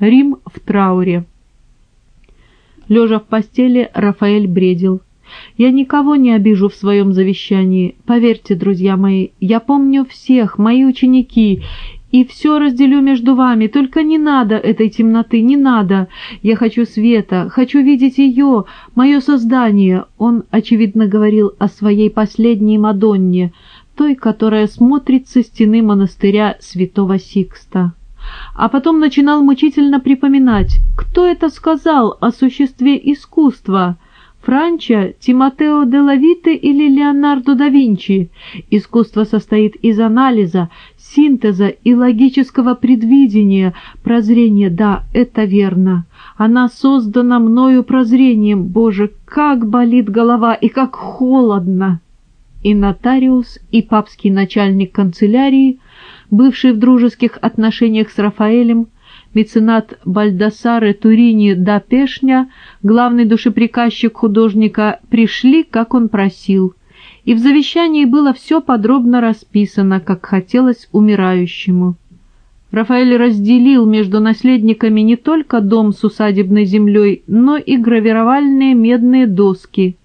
Рим в трауре. Лежа в постели, Рафаэль бредил. «Я никого не обижу в своем завещании. Поверьте, друзья мои, я помню всех, мои ученики, и все разделю между вами, только не надо этой темноты, не надо. Я хочу света, хочу видеть ее, мое создание». Он, очевидно, говорил о своей последней Мадонне, той, которая смотрит со стены монастыря святого Сикста а потом начинал мучительно припоминать, кто это сказал о существе искусства, Франча, Тимотео де Лавите или Леонардо да Винчи. Искусство состоит из анализа, синтеза и логического предвидения. Прозрение, да, это верно. Она создана мною прозрением. Боже, как болит голова и как холодно! И нотариус, и папский начальник канцелярии бывший в дружеских отношениях с Рафаэлем, меценат Бальдасаре Турини да Пешня, главный душеприказчик художника, пришли, как он просил, и в завещании было все подробно расписано, как хотелось умирающему. Рафаэль разделил между наследниками не только дом с усадебной землей, но и гравировальные медные доски.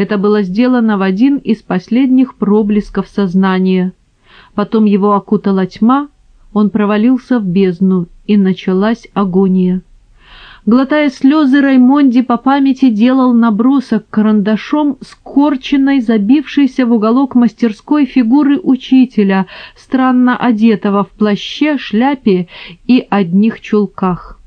Это было сделано в один из последних проблесков сознания потом его окутала тьма, он провалился в бездну, и началась агония. Глотая слезы, Раймонди по памяти делал набросок карандашом скорченной, забившейся в уголок мастерской фигуры учителя, странно одетого в плаще, шляпе и одних чулках.